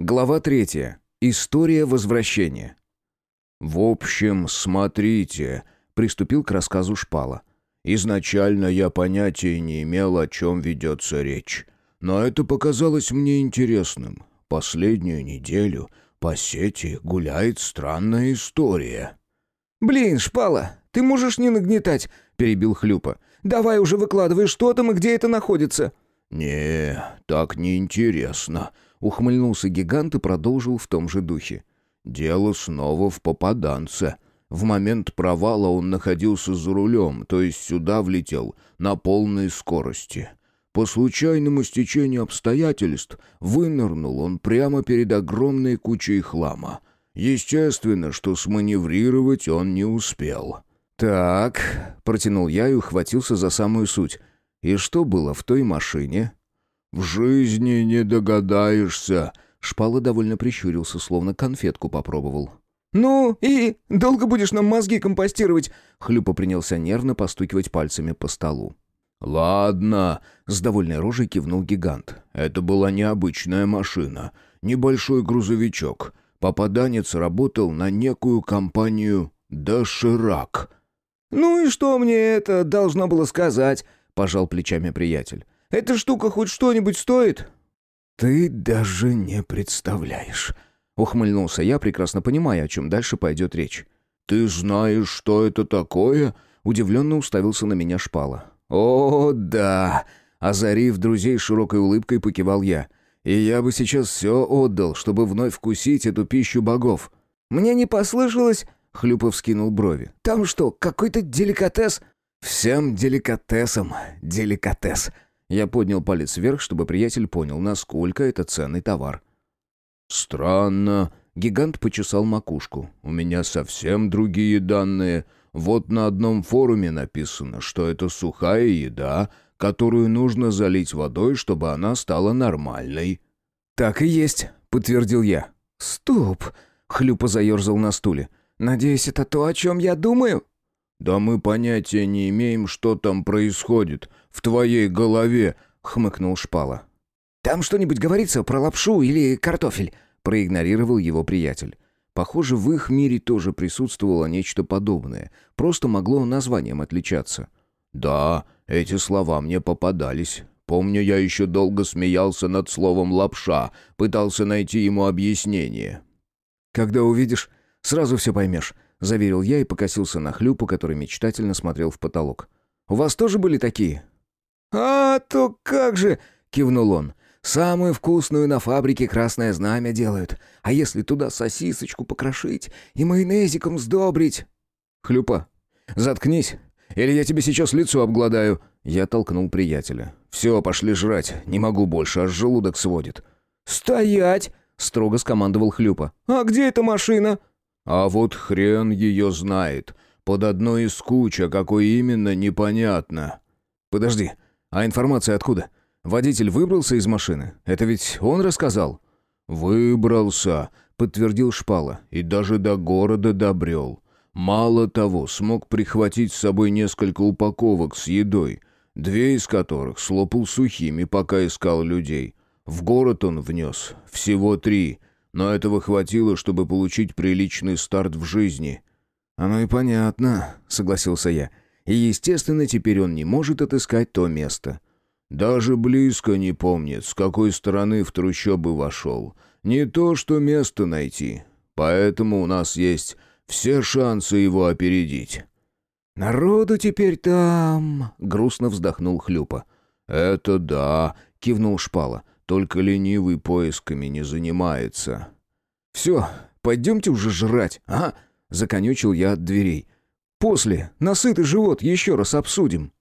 Глава третья. История возвращения. «В общем, смотрите», — приступил к рассказу Шпала. «Изначально я понятия не имел, о чем ведется речь. Но это показалось мне интересным. Последнюю неделю по сети гуляет странная история». «Блин, Шпала, ты можешь не нагнетать», — перебил Хлюпа. «Давай уже выкладывай, что там и где это находится». «Не, так неинтересно», — ухмыльнулся гигант и продолжил в том же духе. «Дело снова в попаданце. В момент провала он находился за рулем, то есть сюда влетел на полной скорости. По случайному стечению обстоятельств вынырнул он прямо перед огромной кучей хлама. Естественно, что сманеврировать он не успел». «Так», — протянул я и ухватился за самую суть — и что было в той машине? В жизни не догадаешься. Шпала довольно прищурился, словно конфетку попробовал. «Ну и долго будешь нам мозги компостировать?» Хлюпа принялся нервно постукивать пальцами по столу. «Ладно», — с довольной рожей кивнул гигант. «Это была необычная машина. Небольшой грузовичок. Попаданец работал на некую компанию «Доширак». «Ну и что мне это должно было сказать?» — пожал плечами приятель. «Эта штука хоть что-нибудь стоит?» «Ты даже не представляешь», — ухмыльнулся я, прекрасно понимая, о чем дальше пойдет речь. «Ты знаешь, что это такое?» — удивленно уставился на меня шпала. «О, да!» — озарив друзей широкой улыбкой, покивал я. «И я бы сейчас все отдал, чтобы вновь вкусить эту пищу богов». «Мне не послышалось...» — Хлюпов скинул брови. «Там что, какой-то деликатес?» «Всем деликатесом, деликатес». Я поднял палец вверх, чтобы приятель понял, насколько это ценный товар. «Странно». Гигант почесал макушку. «У меня совсем другие данные. Вот на одном форуме написано, что это сухая еда, которую нужно залить водой, чтобы она стала нормальной». «Так и есть», — подтвердил я. «Стоп!» — Хлюпа заерзал на стуле. «Надеюсь, это то, о чем я думаю?» «Да мы понятия не имеем, что там происходит. В твоей голове», — хмыкнул Шпала. «Там что-нибудь говорится про лапшу или картофель?» — проигнорировал его приятель. Похоже, в их мире тоже присутствовало нечто подобное. Просто могло названием отличаться. «Да, эти слова мне попадались. Помню, я еще долго смеялся над словом «лапша», пытался найти ему объяснение». «Когда увидишь, сразу все поймешь», заверил я и покосился на хлюпу, который мечтательно смотрел в потолок. «У вас тоже были такие?» «А, то как же!» — кивнул он. «Самую вкусную на фабрике красное знамя делают. А если туда сосисочку покрошить и майонезиком сдобрить...» «Хлюпа, заткнись, или я тебе сейчас лицо обгладаю!» Я толкнул приятеля. «Все, пошли жрать, не могу больше, аж желудок сводит». «Стоять!» — строго скомандовал Хлюпа. «А где эта машина?» А вот хрен ее знает. Под одной из куч, а какой именно, непонятно. Подожди, а информация откуда? Водитель выбрался из машины? Это ведь он рассказал? Выбрался, подтвердил Шпала, и даже до города добрел. Мало того, смог прихватить с собой несколько упаковок с едой, две из которых слопал сухими, пока искал людей. В город он внес всего три — но этого хватило, чтобы получить приличный старт в жизни. «Оно и понятно», — согласился я. «И, естественно, теперь он не может отыскать то место». «Даже близко не помнит, с какой стороны в трущобы вошел. Не то, что место найти. Поэтому у нас есть все шансы его опередить». «Народу теперь там...» — грустно вздохнул Хлюпа. «Это да», — кивнул Шпала. Только ленивый поисками не занимается. «Все, пойдемте уже жрать, а?» — законючил я от дверей. «После, насытый живот, еще раз обсудим».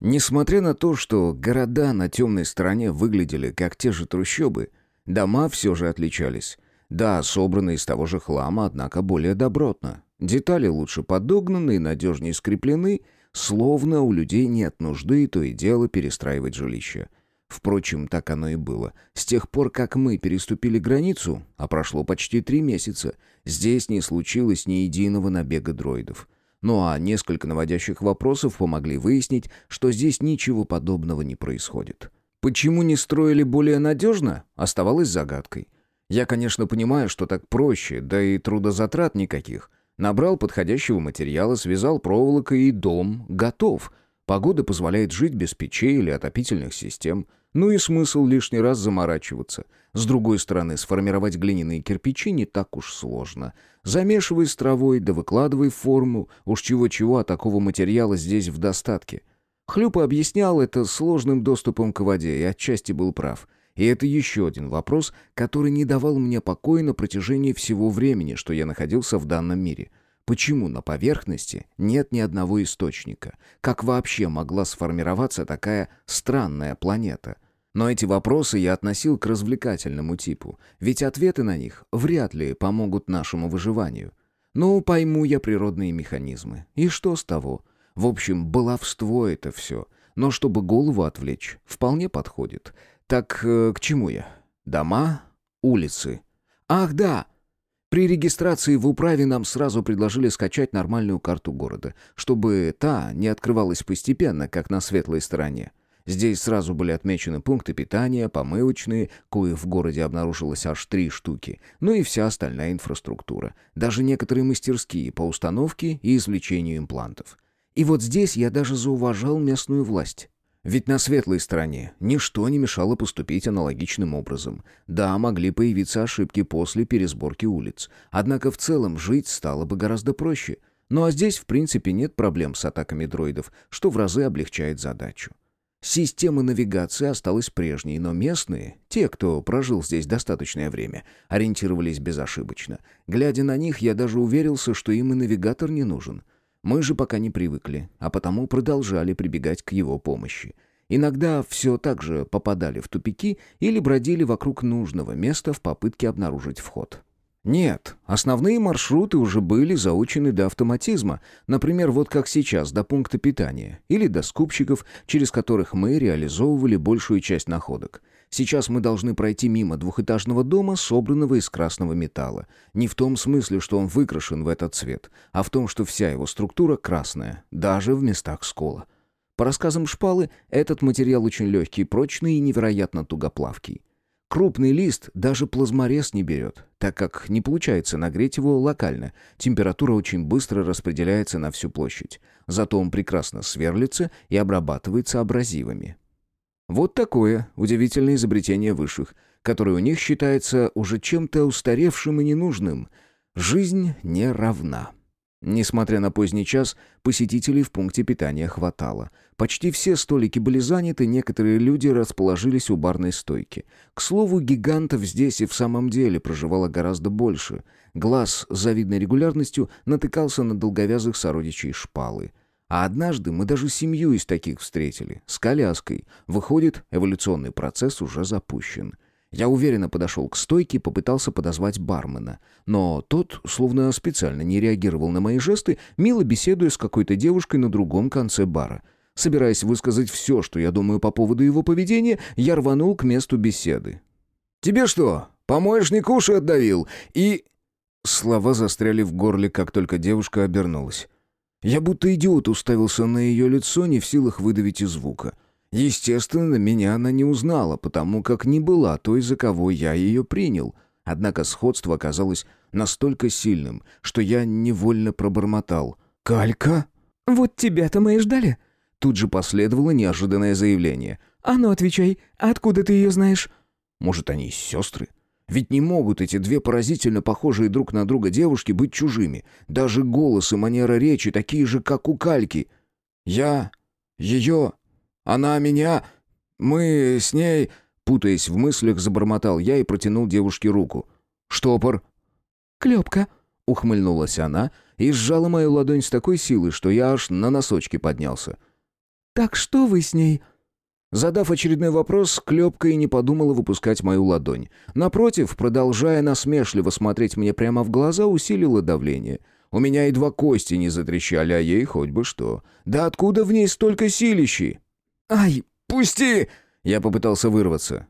Несмотря на то, что города на темной стороне выглядели как те же трущобы, дома все же отличались. Да, собраны из того же хлама, однако более добротно. Детали лучше подогнаны и надежнее скреплены, Словно у людей нет нужды то и дело перестраивать жилище. Впрочем, так оно и было. С тех пор, как мы переступили границу, а прошло почти три месяца, здесь не случилось ни единого набега дроидов. Ну а несколько наводящих вопросов помогли выяснить, что здесь ничего подобного не происходит. Почему не строили более надежно, оставалось загадкой. Я, конечно, понимаю, что так проще, да и трудозатрат никаких. Набрал подходящего материала, связал проволокой и дом готов. Погода позволяет жить без печей или отопительных систем. Ну и смысл лишний раз заморачиваться. С другой стороны, сформировать глиняные кирпичи не так уж сложно. Замешивай с травой, да выкладывай форму. Уж чего-чего, а такого материала здесь в достатке. Хлюпа объяснял это сложным доступом к воде, и отчасти был прав. И это еще один вопрос, который не давал мне покоя на протяжении всего времени, что я находился в данном мире. Почему на поверхности нет ни одного источника? Как вообще могла сформироваться такая странная планета? Но эти вопросы я относил к развлекательному типу, ведь ответы на них вряд ли помогут нашему выживанию. Ну, пойму я природные механизмы. И что с того? В общем, баловство это все. Но чтобы голову отвлечь, вполне подходит. Так э, к чему я? Дома, улицы. Ах, да! При регистрации в управе нам сразу предложили скачать нормальную карту города, чтобы та не открывалась постепенно, как на светлой стороне. Здесь сразу были отмечены пункты питания, помывочные, коих в городе обнаружилось аж три штуки, ну и вся остальная инфраструктура, даже некоторые мастерские по установке и извлечению имплантов. И вот здесь я даже зауважал местную власть. Ведь на светлой стороне ничто не мешало поступить аналогичным образом. Да, могли появиться ошибки после пересборки улиц. Однако в целом жить стало бы гораздо проще. Ну а здесь, в принципе, нет проблем с атаками дроидов, что в разы облегчает задачу. Система навигации осталась прежней, но местные, те, кто прожил здесь достаточное время, ориентировались безошибочно. Глядя на них, я даже уверился, что им и навигатор не нужен — мы же пока не привыкли, а потому продолжали прибегать к его помощи. Иногда все так же попадали в тупики или бродили вокруг нужного места в попытке обнаружить вход. Нет, основные маршруты уже были заучены до автоматизма, например, вот как сейчас, до пункта питания, или до скупщиков, через которых мы реализовывали большую часть находок – Сейчас мы должны пройти мимо двухэтажного дома, собранного из красного металла. Не в том смысле, что он выкрашен в этот цвет, а в том, что вся его структура красная, даже в местах скола. По рассказам Шпалы, этот материал очень легкий, прочный и невероятно тугоплавкий. Крупный лист даже плазморез не берет, так как не получается нагреть его локально. Температура очень быстро распределяется на всю площадь. Зато он прекрасно сверлится и обрабатывается абразивами. Вот такое удивительное изобретение высших, которое у них считается уже чем-то устаревшим и ненужным. Жизнь не равна. Несмотря на поздний час, посетителей в пункте питания хватало. Почти все столики были заняты, некоторые люди расположились у барной стойки. К слову, гигантов здесь и в самом деле проживало гораздо больше. Глаз с завидной регулярностью натыкался на долговязых сородичей шпалы — а однажды мы даже семью из таких встретили, с коляской. Выходит, эволюционный процесс уже запущен. Я уверенно подошел к стойке и попытался подозвать бармена. Но тот, словно специально не реагировал на мои жесты, мило беседуя с какой-то девушкой на другом конце бара. Собираясь высказать все, что я думаю по поводу его поведения, я рванул к месту беседы. «Тебе что, помоечник уши отдавил?» И... Слова застряли в горле, как только девушка обернулась. Я будто идиот уставился на ее лицо, не в силах выдавить и звука. Естественно, меня она не узнала, потому как не была той, за кого я ее принял. Однако сходство оказалось настолько сильным, что я невольно пробормотал. «Калька?» «Вот тебя-то мы и ждали». Тут же последовало неожиданное заявление. «А ну, отвечай, откуда ты ее знаешь?» «Может, они сестры?» Ведь не могут эти две поразительно похожие друг на друга девушки быть чужими. Даже голос и манера речи такие же, как у Кальки. Я... ее... она меня... мы с ней... Путаясь в мыслях, забормотал я и протянул девушке руку. «Штопор». «Клепка», — ухмыльнулась она и сжала мою ладонь с такой силой, что я аж на носочки поднялся. «Так что вы с ней?» Задав очередной вопрос, Клепка и не подумала выпускать мою ладонь. Напротив, продолжая насмешливо смотреть мне прямо в глаза, усилила давление. У меня едва кости не затрещали, а ей хоть бы что. Да откуда в ней столько силищи? «Ай, пусти!» Я попытался вырваться.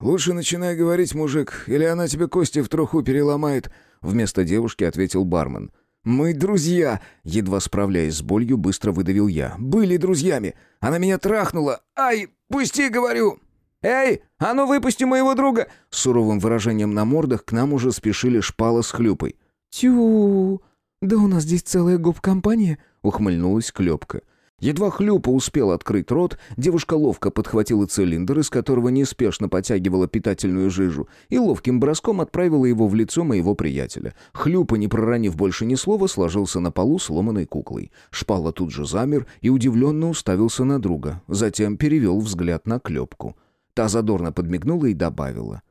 «Лучше начинай говорить, мужик, или она тебе кости в труху переломает», — вместо девушки ответил бармен. «Мы друзья!» — едва справляясь с болью, быстро выдавил я. «Были друзьями! Она меня трахнула! Ай, пусти, говорю!» «Эй, а ну выпусти моего друга!» С суровым выражением на мордах к нам уже спешили шпала с хлюпой. «Тю, да у нас здесь целая гоп-компания», — ухмыльнулась Клёпка. Едва Хлюпа успел открыть рот, девушка ловко подхватила цилиндр, из которого неспешно потягивала питательную жижу, и ловким броском отправила его в лицо моего приятеля. Хлюпа, не проронив больше ни слова, сложился на полу сломанной куклой. Шпала тут же замер и удивленно уставился на друга, затем перевел взгляд на Клёпку. Та задорно подмигнула и добавила.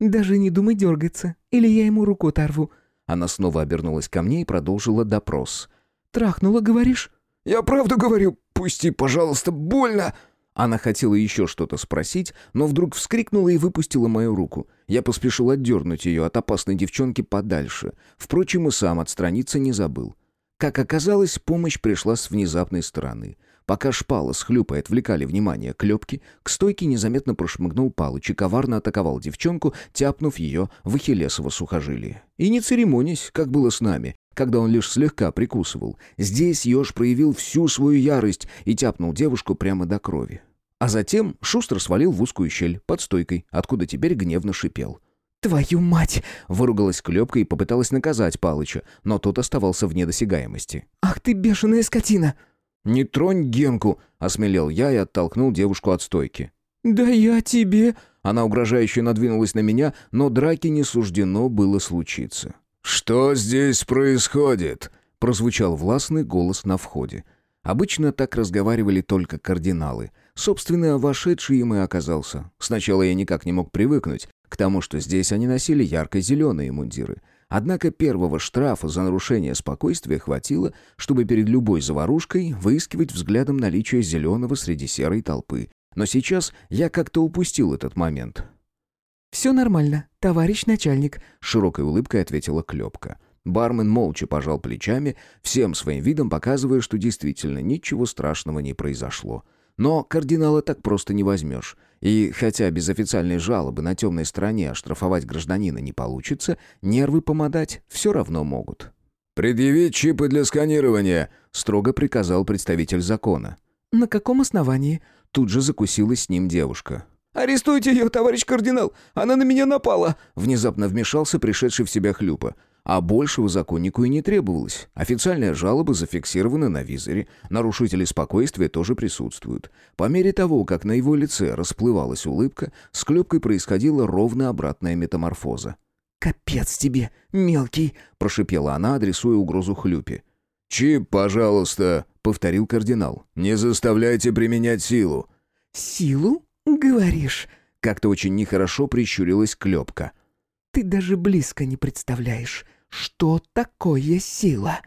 «Даже не думай дергаться, или я ему руку оторву». Она снова обернулась ко мне и продолжила допрос. «Трахнула, говоришь?» «Я правду говорю. Пусти, пожалуйста, больно!» Она хотела еще что-то спросить, но вдруг вскрикнула и выпустила мою руку. Я поспешил отдернуть ее от опасной девчонки подальше. Впрочем, и сам отстраниться не забыл. Как оказалось, помощь пришла с внезапной стороны. Пока шпала с хлюпой отвлекали внимание клепки, к стойке незаметно прошмыгнул Палыч и коварно атаковал девчонку, тяпнув ее в ахиллесово сухожилие. И не церемонясь, как было с нами, когда он лишь слегка прикусывал. Здесь еж проявил всю свою ярость и тяпнул девушку прямо до крови. А затем шустро свалил в узкую щель под стойкой, откуда теперь гневно шипел. «Твою мать!» — выругалась Клёпка и попыталась наказать Палыча, но тот оставался вне досягаемости. «Ах ты бешеная скотина!» «Не тронь Генку!» — осмелел я и оттолкнул девушку от стойки. «Да я тебе...» Она угрожающе надвинулась на меня, но драки не суждено было случиться. «Что здесь происходит?» — прозвучал властный голос на входе. Обычно так разговаривали только кардиналы. Собственно, вошедший им и оказался. Сначала я никак не мог привыкнуть к тому, что здесь они носили ярко-зеленые мундиры. Однако первого штрафа за нарушение спокойствия хватило, чтобы перед любой заварушкой выискивать взглядом наличие зеленого среди серой толпы. Но сейчас я как-то упустил этот момент. «Все нормально, товарищ начальник», — широкой улыбкой ответила Клёпка. Бармен молча пожал плечами, всем своим видом показывая, что действительно ничего страшного не произошло. Но кардинала так просто не возьмешь. И хотя без официальной жалобы на темной стороне оштрафовать гражданина не получится, нервы помодать все равно могут. «Предъявить чипы для сканирования», — строго приказал представитель закона. «На каком основании?» Тут же закусилась с ним девушка. «Арестуйте ее, товарищ кардинал! Она на меня напала!» Внезапно вмешался пришедший в себя Хлюпа. А большего законнику и не требовалось. Официальная жалоба зафиксирована на визоре. Нарушители спокойствия тоже присутствуют. По мере того, как на его лице расплывалась улыбка, с Клепкой происходила ровно обратная метаморфоза. «Капец тебе, мелкий!» – прошипела она, адресуя угрозу Хлюпе. «Чип, пожалуйста», — повторил кардинал. «Не заставляйте применять силу». «Силу?» «Говоришь...» — как-то очень нехорошо прищурилась Клёпка. «Ты даже близко не представляешь, что такое сила».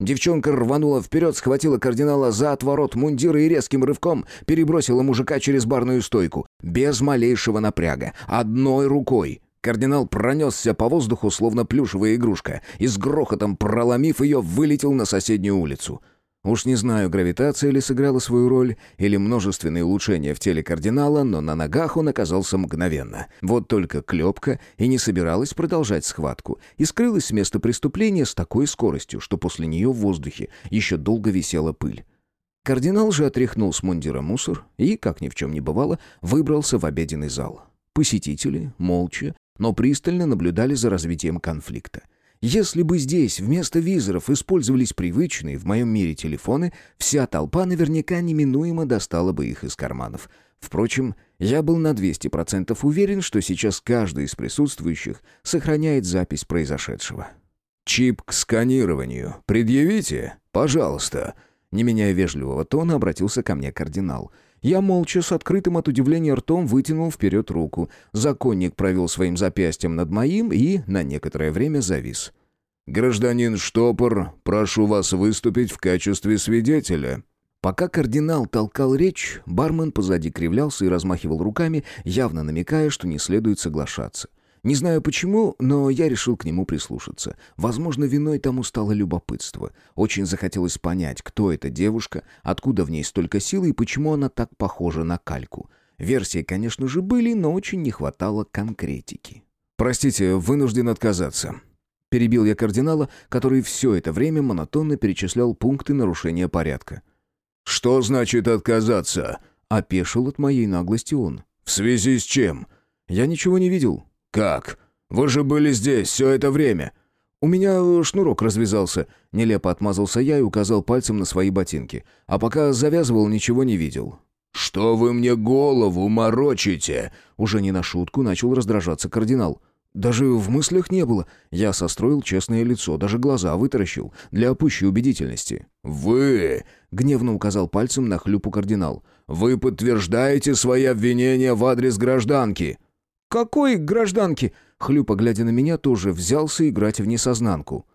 Девчонка рванула вперед, схватила кардинала за отворот мундира и резким рывком перебросила мужика через барную стойку. Без малейшего напряга. Одной рукой. Кардинал пронесся по воздуху, словно плюшевая игрушка, и с грохотом проломив ее, вылетел на соседнюю улицу. Уж не знаю, гравитация ли сыграла свою роль, или множественные улучшения в теле кардинала, но на ногах он оказался мгновенно. Вот только клепка и не собиралась продолжать схватку, и скрылась с места преступления с такой скоростью, что после нее в воздухе еще долго висела пыль. Кардинал же отряхнул с мундира мусор и, как ни в чем не бывало, выбрался в обеденный зал. Посетители, молча, но пристально наблюдали за развитием конфликта. Если бы здесь вместо визоров использовались привычные в моем мире телефоны, вся толпа наверняка неминуемо достала бы их из карманов. Впрочем, я был на 200% уверен, что сейчас каждый из присутствующих сохраняет запись произошедшего. «Чип к сканированию. Предъявите, пожалуйста», не меняя вежливого тона, обратился ко мне кардинал. Я молча, с открытым от удивления ртом, вытянул вперед руку. Законник провел своим запястьем над моим и на некоторое время завис. «Гражданин Штопор, прошу вас выступить в качестве свидетеля». Пока кардинал толкал речь, бармен позади кривлялся и размахивал руками, явно намекая, что не следует соглашаться. Не знаю почему, но я решил к нему прислушаться. Возможно, виной тому стало любопытство. Очень захотелось понять, кто эта девушка, откуда в ней столько силы и почему она так похожа на кальку. Версии, конечно же, были, но очень не хватало конкретики. «Простите, вынужден отказаться». Перебил я кардинала, который все это время монотонно перечислял пункты нарушения порядка. «Что значит отказаться?» Опешил от моей наглости он. «В связи с чем?» «Я ничего не видел». «Как? Вы же были здесь все это время». «У меня э, шнурок развязался», — нелепо отмазался я и указал пальцем на свои ботинки. А пока завязывал, ничего не видел. «Что вы мне голову морочите?» Уже не на шутку начал раздражаться кардинал. Даже в мыслях не было. Я состроил честное лицо, даже глаза вытаращил, для пущей убедительности. «Вы!» — гневно указал пальцем на хлюпу кардинал. «Вы подтверждаете свои обвинения в адрес гражданки?» «Какой гражданки?» Хлюпа, глядя на меня, тоже взялся играть в несознанку.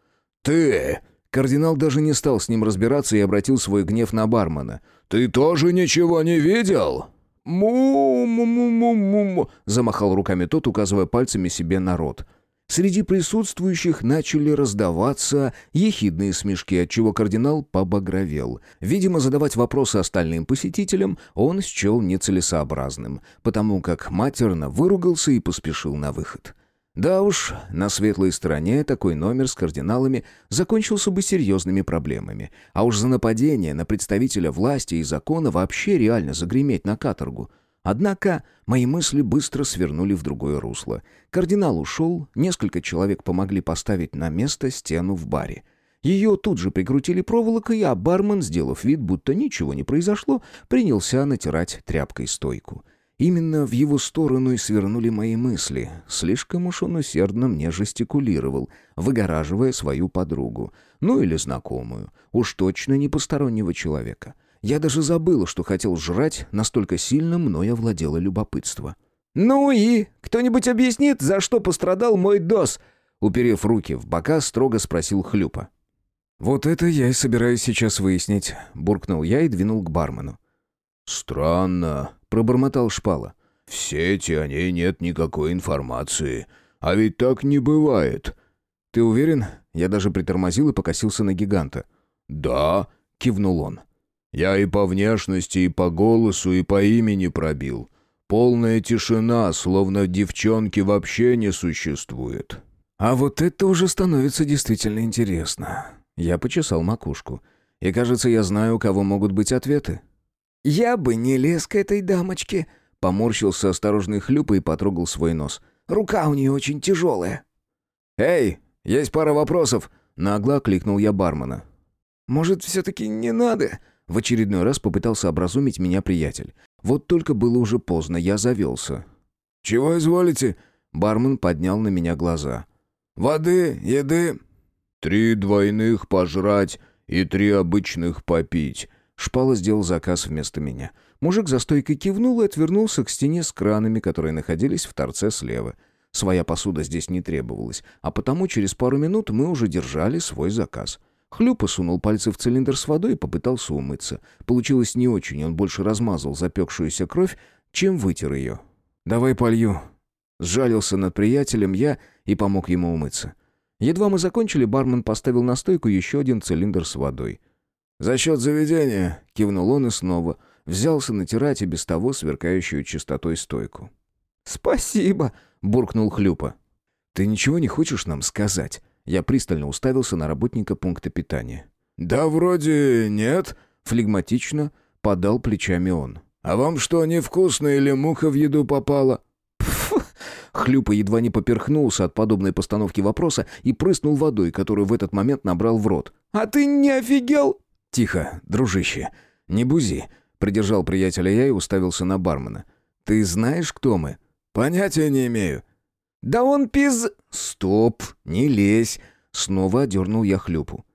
«Ты!» Кардинал даже не стал с ним разбираться и обратил свой гнев на бармена. «Ты тоже ничего не видел?» «Му-му-му-му-му», — замахал руками тот, указывая пальцами себе на рот. Среди присутствующих начали раздаваться ехидные смешки, отчего кардинал побагровел. Видимо, задавать вопросы остальным посетителям он счел нецелесообразным, потому как матерно выругался и поспешил на выход. Да уж, на светлой стороне такой номер с кардиналами закончился бы серьезными проблемами. А уж за нападение на представителя власти и закона вообще реально загреметь на каторгу. Однако мои мысли быстро свернули в другое русло. Кардинал ушел, несколько человек помогли поставить на место стену в баре. Ее тут же прикрутили проволокой, а бармен, сделав вид, будто ничего не произошло, принялся натирать тряпкой стойку. Именно в его сторону и свернули мои мысли. Слишком уж он усердно мне жестикулировал, выгораживая свою подругу. Ну или знакомую. Уж точно не постороннего человека. Я даже забыла, что хотел жрать, настолько сильно мной овладело любопытство. «Ну и? Кто-нибудь объяснит, за что пострадал мой дос?» Уперев руки в бока, строго спросил Хлюпа. «Вот это я и собираюсь сейчас выяснить», — буркнул я и двинул к бармену. «Странно», пробормотал Шпала. «В сети о ней нет никакой информации. А ведь так не бывает». «Ты уверен?» Я даже притормозил и покосился на гиганта. «Да», — кивнул он. «Я и по внешности, и по голосу, и по имени пробил. Полная тишина, словно девчонки вообще не существует». «А вот это уже становится действительно интересно». Я почесал макушку. «И кажется, я знаю, у кого могут быть ответы». «Я бы не лез к этой дамочке», — поморщился осторожный хлюпа и потрогал свой нос. «Рука у нее очень тяжелая». «Эй, есть пара вопросов», — нагло кликнул я бармена. «Может, все-таки не надо?» — в очередной раз попытался образумить меня приятель. Вот только было уже поздно, я завелся. «Чего изволите?» — бармен поднял на меня глаза. «Воды, еды...» «Три двойных пожрать и три обычных попить», Шпала сделал заказ вместо меня. Мужик за стойкой кивнул и отвернулся к стене с кранами, которые находились в торце слева. Своя посуда здесь не требовалась, а потому через пару минут мы уже держали свой заказ. Хлюпа сунул пальцы в цилиндр с водой и попытался умыться. Получилось не очень, он больше размазал запекшуюся кровь, чем вытер ее. «Давай полью». Сжалился над приятелем я и помог ему умыться. Едва мы закончили, бармен поставил на стойку еще один цилиндр с водой. «За счет заведения», — кивнул он и снова взялся натирать и без того сверкающую чистотой стойку. «Спасибо», — буркнул Хлюпа. «Ты ничего не хочешь нам сказать?» Я пристально уставился на работника пункта питания. «Да вроде нет», — флегматично подал плечами он. «А вам что, невкусно или муха в еду попала?» Хлюпа едва не поперхнулся от подобной постановки вопроса и прыснул водой, которую в этот момент набрал в рот. «А ты не офигел?» «Тихо, дружище, не бузи», — придержал приятеля я и уставился на бармена. «Ты знаешь, кто мы?» «Понятия не имею». «Да он пиз...» «Стоп, не лезь!» Снова одернул я хлюпу.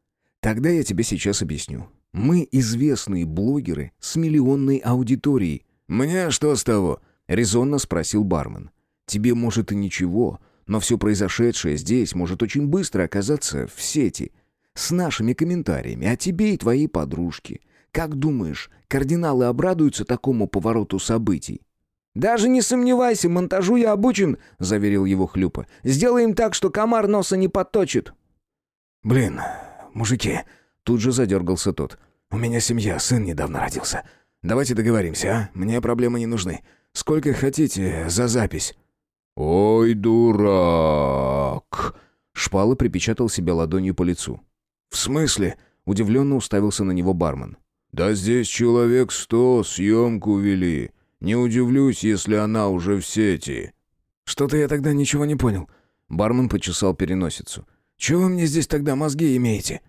«Тогда я тебе сейчас объясню. Мы известные блогеры с миллионной аудиторией». «Мне что с того?» — резонно спросил бармен. «Тебе, может, и ничего, но все произошедшее здесь может очень быстро оказаться в сети с нашими комментариями о тебе и твоей подружке. Как думаешь, кардиналы обрадуются такому повороту событий?» «Даже не сомневайся, монтажу я обучен», — заверил его Хлюпа. «Сделаем так, что комар носа не подточит». «Блин, мужики», — тут же задергался тот. «У меня семья, сын недавно родился. Давайте договоримся, а? Мне проблемы не нужны. Сколько хотите за запись?» «Ой, дурак!» Шпала припечатал себя ладонью по лицу. «В смысле?» — удивленно уставился на него бармен. «Да здесь человек сто съемку вели. Не удивлюсь, если она уже в сети». «Что-то я тогда ничего не понял». Бармен почесал переносицу. «Чего вы мне здесь тогда мозги имеете?»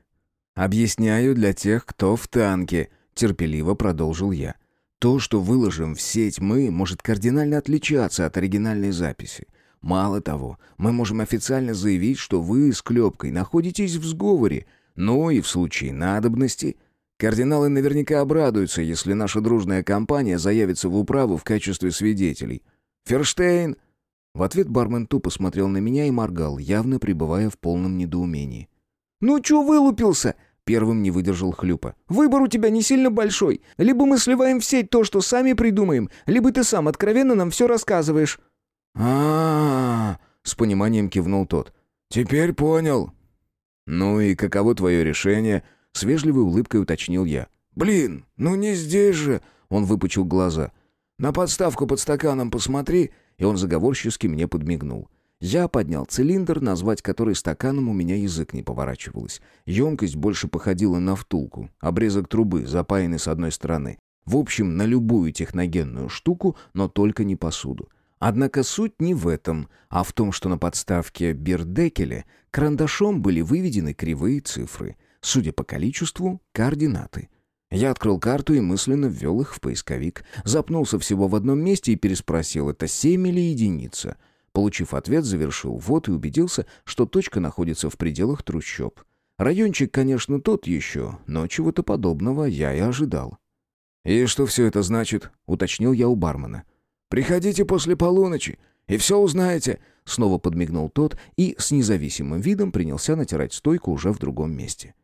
«Объясняю для тех, кто в танке», — терпеливо продолжил я. «То, что выложим в сеть мы, может кардинально отличаться от оригинальной записи. Мало того, мы можем официально заявить, что вы с Клепкой находитесь в сговоре, ну и в случае надобности Кардиналы наверняка обрадуются, если наша дружная компания заявится в управу в качестве свидетелей. Ферштейн!» В ответ бармен тупо смотрел на меня и моргал, явно пребывая в полном недоумении. «Ну чё вылупился?» Первым не выдержал Хлюпа. «Выбор у тебя не сильно большой. Либо мы сливаем в сеть то, что сами придумаем, либо ты сам откровенно нам все рассказываешь». а с пониманием кивнул тот. «Теперь понял». «Ну и каково твое решение?» С вежливой улыбкой уточнил я. «Блин, ну не здесь же!» Он выпучил глаза. «На подставку под стаканом посмотри!» И он заговорчески мне подмигнул. Я поднял цилиндр, назвать который стаканом у меня язык не поворачивалось. Емкость больше походила на втулку, обрезок трубы, запаянный с одной стороны. В общем, на любую техногенную штуку, но только не посуду. Однако суть не в этом, а в том, что на подставке Бирдекеля карандашом были выведены кривые цифры — Судя по количеству, координаты. Я открыл карту и мысленно ввел их в поисковик. Запнулся всего в одном месте и переспросил, это семь или единица. Получив ответ, завершил ввод и убедился, что точка находится в пределах трущоб. Райончик, конечно, тот еще, но чего-то подобного я и ожидал. «И что все это значит?» — уточнил я у бармена. «Приходите после полуночи, и все узнаете», — снова подмигнул тот и с независимым видом принялся натирать стойку уже в другом месте.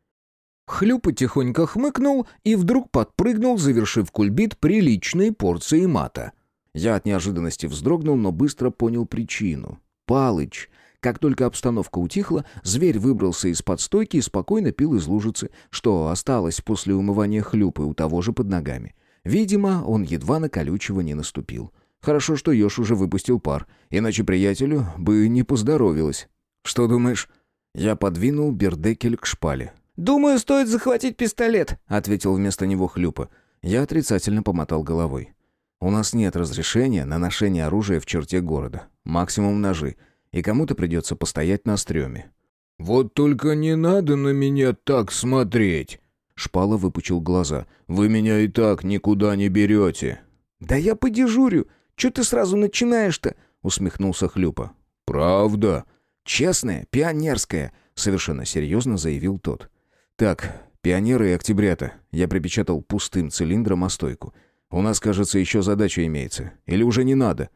Хлюпа тихонько хмыкнул и вдруг подпрыгнул, завершив кульбит приличной порцией мата. Я от неожиданности вздрогнул, но быстро понял причину. Палыч. Как только обстановка утихла, зверь выбрался из-под стойки и спокойно пил из лужицы, что осталось после умывания хлюпы у того же под ногами. Видимо, он едва на колючего не наступил. Хорошо, что еж уже выпустил пар, иначе приятелю бы не поздоровилось. «Что думаешь?» Я подвинул Бердекель к шпале. «Думаю, стоит захватить пистолет», — ответил вместо него Хлюпа. Я отрицательно помотал головой. «У нас нет разрешения на ношение оружия в черте города. Максимум ножи. И кому-то придется постоять на стреме». «Вот только не надо на меня так смотреть!» Шпала выпучил глаза. «Вы меня и так никуда не берете!» «Да я подежурю! Че ты сразу начинаешь-то?» усмехнулся Хлюпа. «Правда?» «Честная, пионерская», — совершенно серьезно заявил тот. «Так, пионеры и октябрята». Я припечатал пустым цилиндром о стойку. «У нас, кажется, еще задача имеется. Или уже не надо?»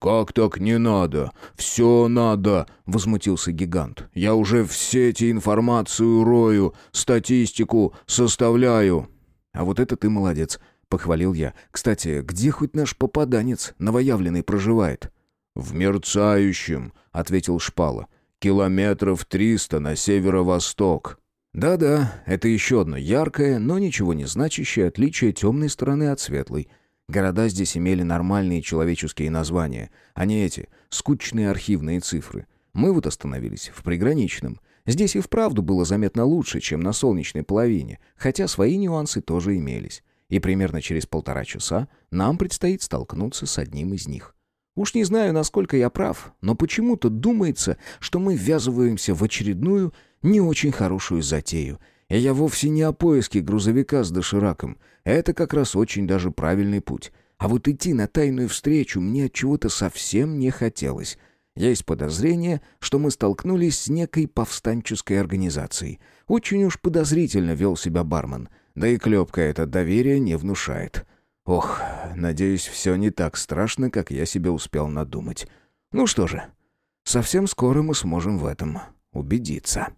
«Как так не надо? Все надо!» — возмутился гигант. «Я уже в сети информацию рою, статистику составляю». «А вот это ты молодец», — похвалил я. «Кстати, где хоть наш попаданец, новоявленный, проживает?» «В мерцающем», — ответил Шпала. «Километров триста на северо-восток». Да-да, это еще одно яркое, но ничего не значащее отличие темной стороны от светлой. Города здесь имели нормальные человеческие названия, а не эти скучные архивные цифры. Мы вот остановились в приграничном. Здесь и вправду было заметно лучше, чем на солнечной половине, хотя свои нюансы тоже имелись. И примерно через полтора часа нам предстоит столкнуться с одним из них. Уж не знаю, насколько я прав, но почему-то думается, что мы ввязываемся в очередную не очень хорошую затею. И я вовсе не о поиске грузовика с дошираком. Это как раз очень даже правильный путь. А вот идти на тайную встречу мне от чего-то совсем не хотелось. Есть подозрение, что мы столкнулись с некой повстанческой организацией. Очень уж подозрительно вел себя бармен. Да и клепка это доверие не внушает. Ох, надеюсь, все не так страшно, как я себе успел надумать. Ну что же, совсем скоро мы сможем в этом убедиться.